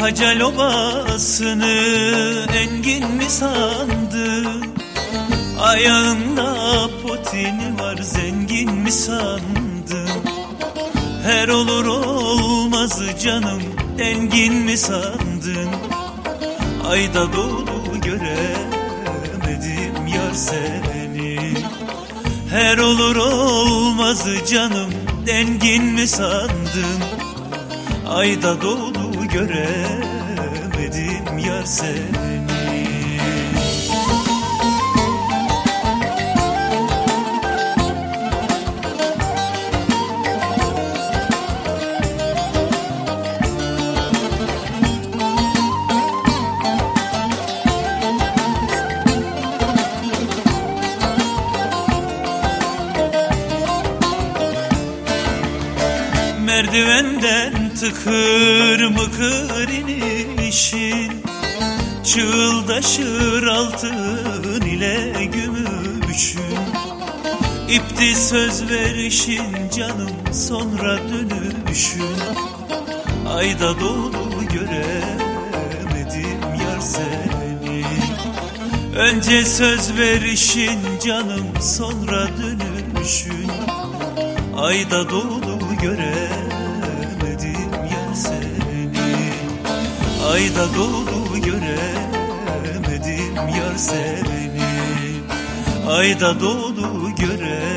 Hacal obasını engin mi sandın? Ayağında potini var zengin mi sandın? Her olur olmaz canım engin mi sandın? Ayda dolu göremedim yar seni Her olur olmaz canım dengin mi sandın? Ayda dolu göremedim yar seni Merdivenden tıkır mıkır inişin Çığıldaşır altın ile gümüşün İpti söz verişin canım sonra dönüşün Ayda dolu göremedim yar seni. Önce söz verişin canım sonra dönüşün Ayda dolu göremedim Ayda dolu göremedim yar seni. Ayda dolu göremedim